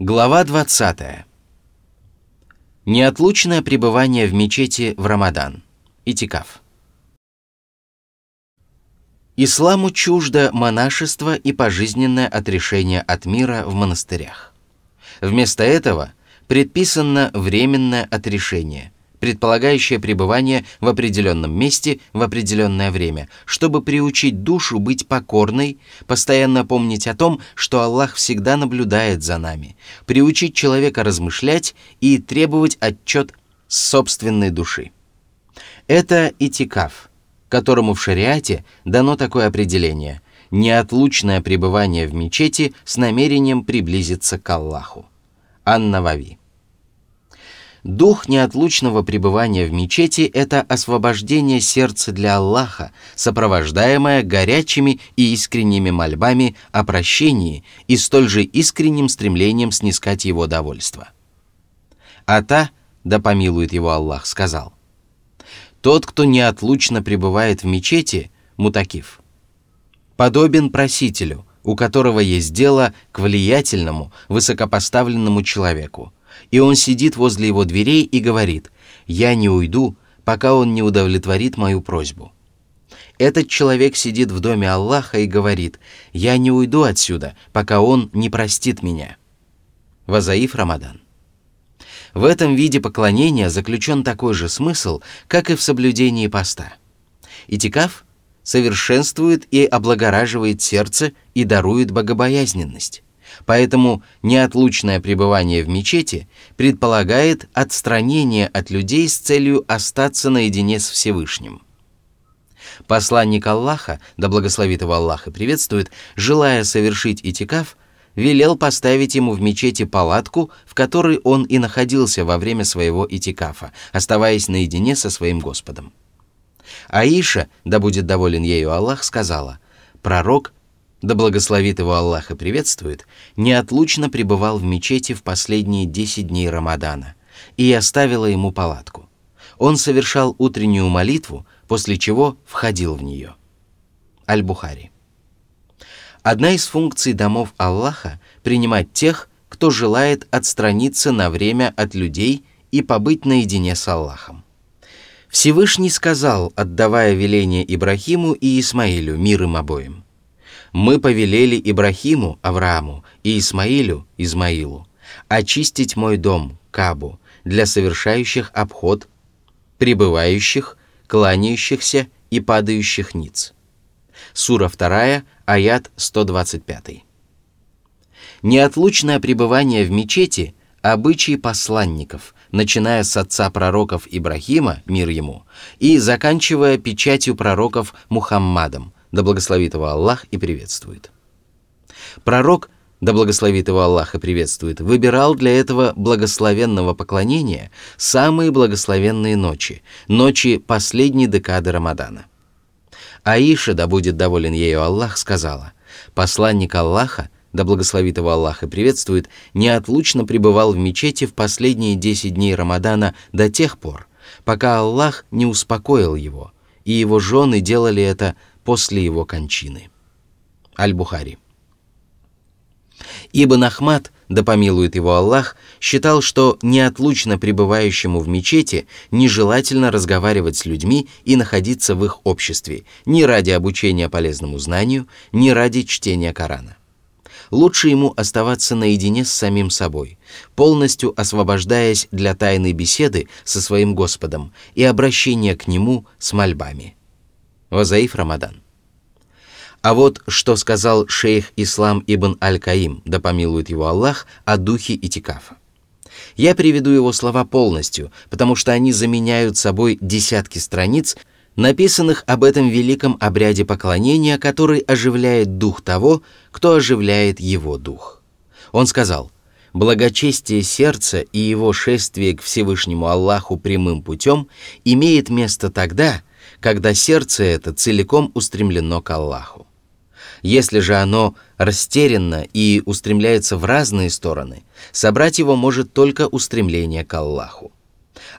Глава 20. Неотлучное пребывание в мечети в Рамадан. Итикаф. Исламу чуждо монашество и пожизненное отрешение от мира в монастырях. Вместо этого предписано временное отрешение – предполагающее пребывание в определенном месте в определенное время, чтобы приучить душу быть покорной, постоянно помнить о том, что Аллах всегда наблюдает за нами, приучить человека размышлять и требовать отчет собственной души. Это итикаф, которому в шариате дано такое определение – неотлучное пребывание в мечети с намерением приблизиться к Аллаху. Ан-Навави. Дух неотлучного пребывания в мечети – это освобождение сердца для Аллаха, сопровождаемое горячими и искренними мольбами о прощении и столь же искренним стремлением снискать его довольство. Ата, да помилует его Аллах, сказал, «Тот, кто неотлучно пребывает в мечети, мутакив, подобен просителю, у которого есть дело к влиятельному, высокопоставленному человеку – и он сидит возле его дверей и говорит, «Я не уйду, пока он не удовлетворит мою просьбу». Этот человек сидит в доме Аллаха и говорит, «Я не уйду отсюда, пока он не простит меня». Вазаиф Рамадан. В этом виде поклонения заключен такой же смысл, как и в соблюдении поста. Итикаф совершенствует и облагораживает сердце и дарует богобоязненность. Поэтому неотлучное пребывание в мечети предполагает отстранение от людей с целью остаться наедине с Всевышним. Посланник Аллаха, да благословит его Аллах и приветствует, желая совершить итикаф, велел поставить ему в мечети палатку, в которой он и находился во время своего итикафа, оставаясь наедине со своим Господом. Аиша, да будет доволен ею Аллах, сказала, «Пророк да благословит его Аллах и приветствует, неотлучно пребывал в мечети в последние десять дней Рамадана, и оставила ему палатку. Он совершал утреннюю молитву, после чего входил в нее. Аль-Бухари. Одна из функций домов Аллаха – принимать тех, кто желает отстраниться на время от людей и побыть наедине с Аллахом. Всевышний сказал, отдавая веление Ибрахиму и Исмаилю, мир им обоим – мы повелели Ибрахиму, Аврааму, и Исмаилю, Измаилу, очистить мой дом, Кабу, для совершающих обход, пребывающих, кланяющихся и падающих ниц. Сура 2, аят 125. Неотлучное пребывание в мечети – обычаи посланников, начиная с отца пророков Ибрахима, мир ему, и заканчивая печатью пророков Мухаммадом – да благословит его Аллах и приветствует. Пророк, да благословит его Аллах и приветствует, выбирал для этого благословенного поклонения самые благословенные ночи, ночи последней декады Рамадана. Аиша, да будет доволен ею Аллах, сказала, «Посланник Аллаха, да благословит его Аллах и приветствует, неотлучно пребывал в мечети в последние десять дней Рамадана до тех пор, пока Аллах не успокоил его, и его жены делали это после его кончины. Аль-Бухари. Ибн Ахмад, да помилует его Аллах, считал, что неотлучно пребывающему в мечети нежелательно разговаривать с людьми и находиться в их обществе ни ради обучения полезному знанию, ни ради чтения Корана. Лучше ему оставаться наедине с самим собой, полностью освобождаясь для тайной беседы со своим Господом и обращения к Нему с мольбами – Вазаиф Рамадан. А вот что сказал шейх Ислам ибн Аль-Каим, да помилует его Аллах, о духе Итикафа. Я приведу его слова полностью, потому что они заменяют собой десятки страниц, написанных об этом великом обряде поклонения, который оживляет дух того, кто оживляет его дух. Он сказал, «Благочестие сердца и его шествие к Всевышнему Аллаху прямым путем имеет место тогда, когда сердце это целиком устремлено к Аллаху. Если же оно растерянно и устремляется в разные стороны, собрать его может только устремление к Аллаху.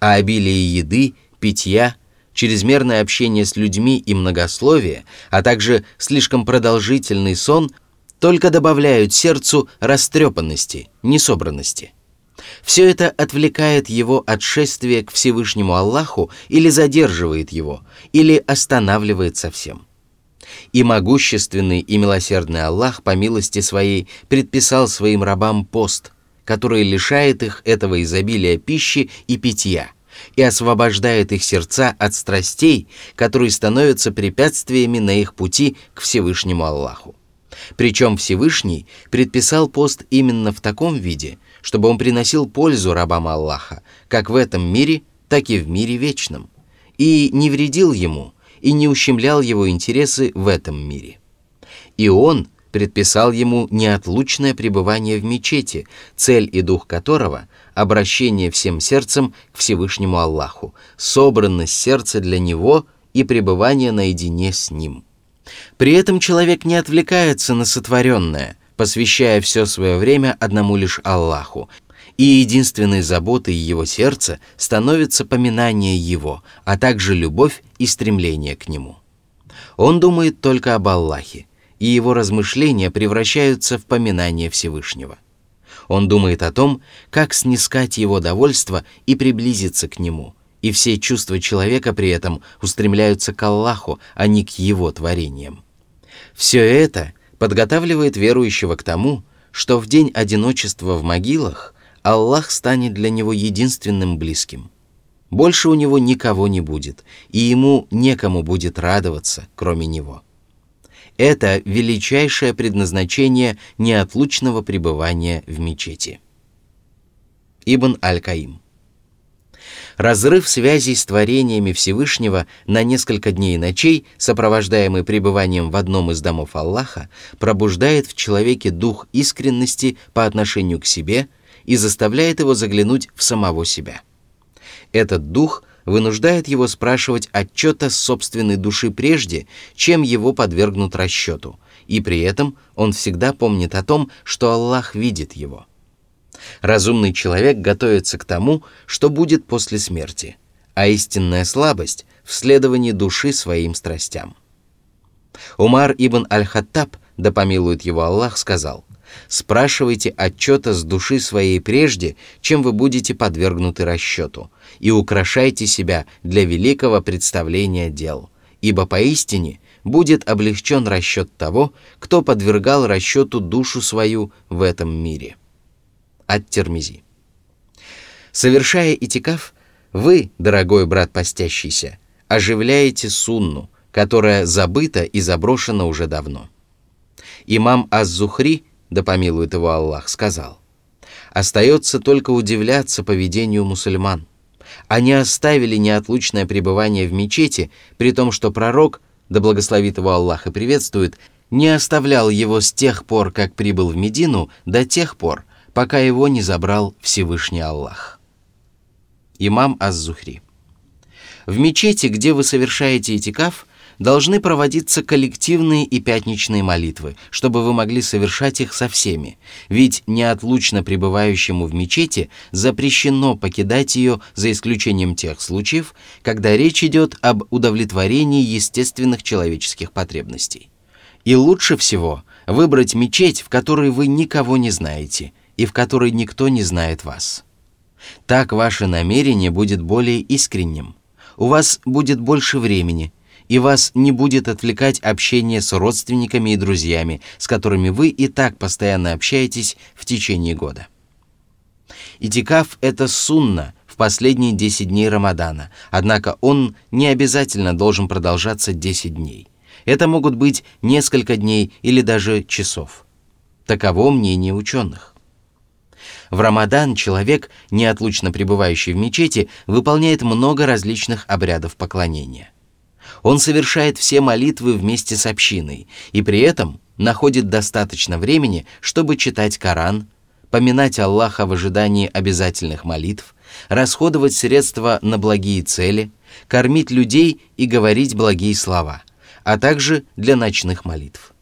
А обилие еды, питья, чрезмерное общение с людьми и многословие, а также слишком продолжительный сон только добавляют сердцу растрепанности, несобранности. Все это отвлекает его от шествия к Всевышнему Аллаху или задерживает его, или останавливает совсем. И могущественный и милосердный Аллах по милости своей предписал своим рабам пост, который лишает их этого изобилия пищи и питья и освобождает их сердца от страстей, которые становятся препятствиями на их пути к Всевышнему Аллаху. Причем Всевышний предписал пост именно в таком виде, чтобы он приносил пользу рабам Аллаха, как в этом мире, так и в мире вечном, и не вредил ему, и не ущемлял его интересы в этом мире. И он предписал ему неотлучное пребывание в мечети, цель и дух которого – обращение всем сердцем к Всевышнему Аллаху, собранность сердца для него и пребывание наедине с ним. При этом человек не отвлекается на сотворенное, посвящая все свое время одному лишь Аллаху, и единственной заботой его сердца становится поминание его, а также любовь и стремление к нему. Он думает только об Аллахе, и его размышления превращаются в поминание Всевышнего. Он думает о том, как снискать его довольство и приблизиться к нему, и все чувства человека при этом устремляются к Аллаху, а не к его творениям. Все это подготавливает верующего к тому, что в день одиночества в могилах Аллах станет для него единственным близким. Больше у него никого не будет, и ему некому будет радоваться, кроме него. Это величайшее предназначение неотлучного пребывания в мечети. Ибн Аль-Каим Разрыв связей с творениями Всевышнего на несколько дней и ночей, сопровождаемый пребыванием в одном из домов Аллаха, пробуждает в человеке дух искренности по отношению к себе и заставляет его заглянуть в самого себя. Этот дух вынуждает его спрашивать отчета собственной души прежде, чем его подвергнут расчету, и при этом он всегда помнит о том, что Аллах видит его – Разумный человек готовится к тому, что будет после смерти, а истинная слабость — в следовании души своим страстям. Умар ибн Аль-Хаттаб, да помилует его Аллах, сказал, «Спрашивайте отчета с души своей прежде, чем вы будете подвергнуты расчету, и украшайте себя для великого представления дел, ибо поистине будет облегчен расчет того, кто подвергал расчету душу свою в этом мире» от Термизи. Совершая итикаф, вы, дорогой брат постящийся, оживляете сунну, которая забыта и заброшена уже давно. Имам Аз-Зухри, да помилует его Аллах, сказал, «Остается только удивляться поведению мусульман. Они оставили неотлучное пребывание в мечети, при том, что пророк, да благословит его Аллах и приветствует, не оставлял его с тех пор, как прибыл в Медину, до тех пор, пока его не забрал Всевышний Аллах. Имам Аз-Зухри. В мечети, где вы совершаете этикаф, должны проводиться коллективные и пятничные молитвы, чтобы вы могли совершать их со всеми, ведь неотлучно пребывающему в мечети запрещено покидать ее за исключением тех случаев, когда речь идет об удовлетворении естественных человеческих потребностей. И лучше всего выбрать мечеть, в которой вы никого не знаете – и в которой никто не знает вас. Так ваше намерение будет более искренним, у вас будет больше времени, и вас не будет отвлекать общение с родственниками и друзьями, с которыми вы и так постоянно общаетесь в течение года. Итикаф – это сунна в последние 10 дней Рамадана, однако он не обязательно должен продолжаться 10 дней. Это могут быть несколько дней или даже часов. Таково мнение ученых. В Рамадан человек, неотлучно пребывающий в мечети, выполняет много различных обрядов поклонения. Он совершает все молитвы вместе с общиной и при этом находит достаточно времени, чтобы читать Коран, поминать Аллаха в ожидании обязательных молитв, расходовать средства на благие цели, кормить людей и говорить благие слова, а также для ночных молитв.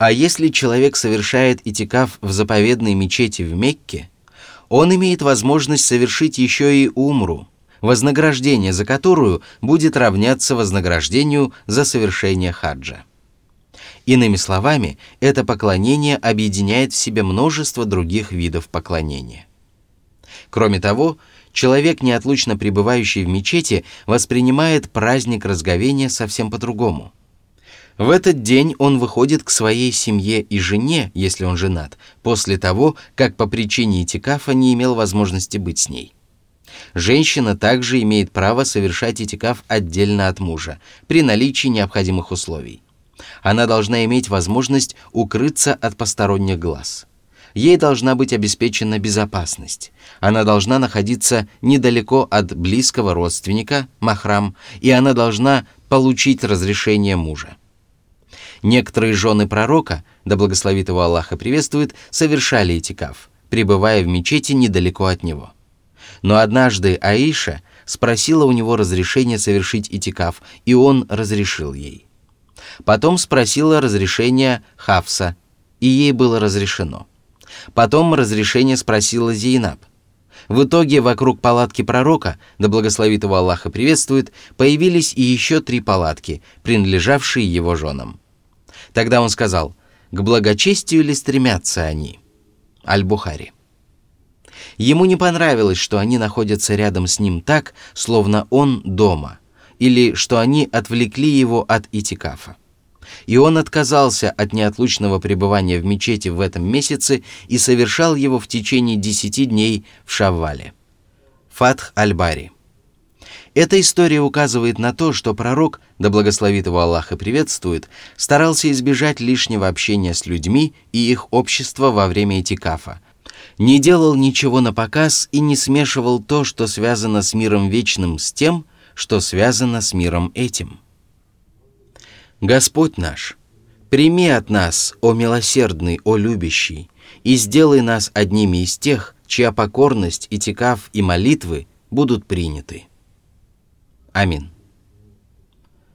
А если человек совершает итикаф в заповедной мечети в Мекке, он имеет возможность совершить еще и умру, вознаграждение за которую будет равняться вознаграждению за совершение хаджа. Иными словами, это поклонение объединяет в себе множество других видов поклонения. Кроме того, человек, неотлучно пребывающий в мечети, воспринимает праздник разговения совсем по-другому. В этот день он выходит к своей семье и жене, если он женат, после того, как по причине этикафа не имел возможности быть с ней. Женщина также имеет право совершать этикаф отдельно от мужа, при наличии необходимых условий. Она должна иметь возможность укрыться от посторонних глаз. Ей должна быть обеспечена безопасность. Она должна находиться недалеко от близкого родственника, махрам, и она должна получить разрешение мужа. Некоторые жены пророка, да благословит его Аллах и приветствует, совершали этикаф, пребывая в мечети недалеко от него. Но однажды Аиша спросила у него разрешения совершить этикаф, и он разрешил ей. Потом спросила разрешения Хавса, и ей было разрешено. Потом разрешение спросила Зейнаб. В итоге вокруг палатки пророка, да благословит его Аллаха приветствует, появились и еще три палатки, принадлежавшие его женам. Тогда он сказал, к благочестию ли стремятся они? Аль-Бухари. Ему не понравилось, что они находятся рядом с ним так, словно он дома, или что они отвлекли его от итикафа. И он отказался от неотлучного пребывания в мечети в этом месяце и совершал его в течение десяти дней в Шаввале. Фатх Аль-Бари. Эта история указывает на то, что пророк, да благословит его Аллах и приветствует, старался избежать лишнего общения с людьми и их общества во время этикафа, не делал ничего на показ и не смешивал то, что связано с миром вечным, с тем, что связано с миром этим. Господь наш, прими от нас, о милосердный, о любящий, и сделай нас одними из тех, чья покорность, и текав, и молитвы будут приняты. Аминь.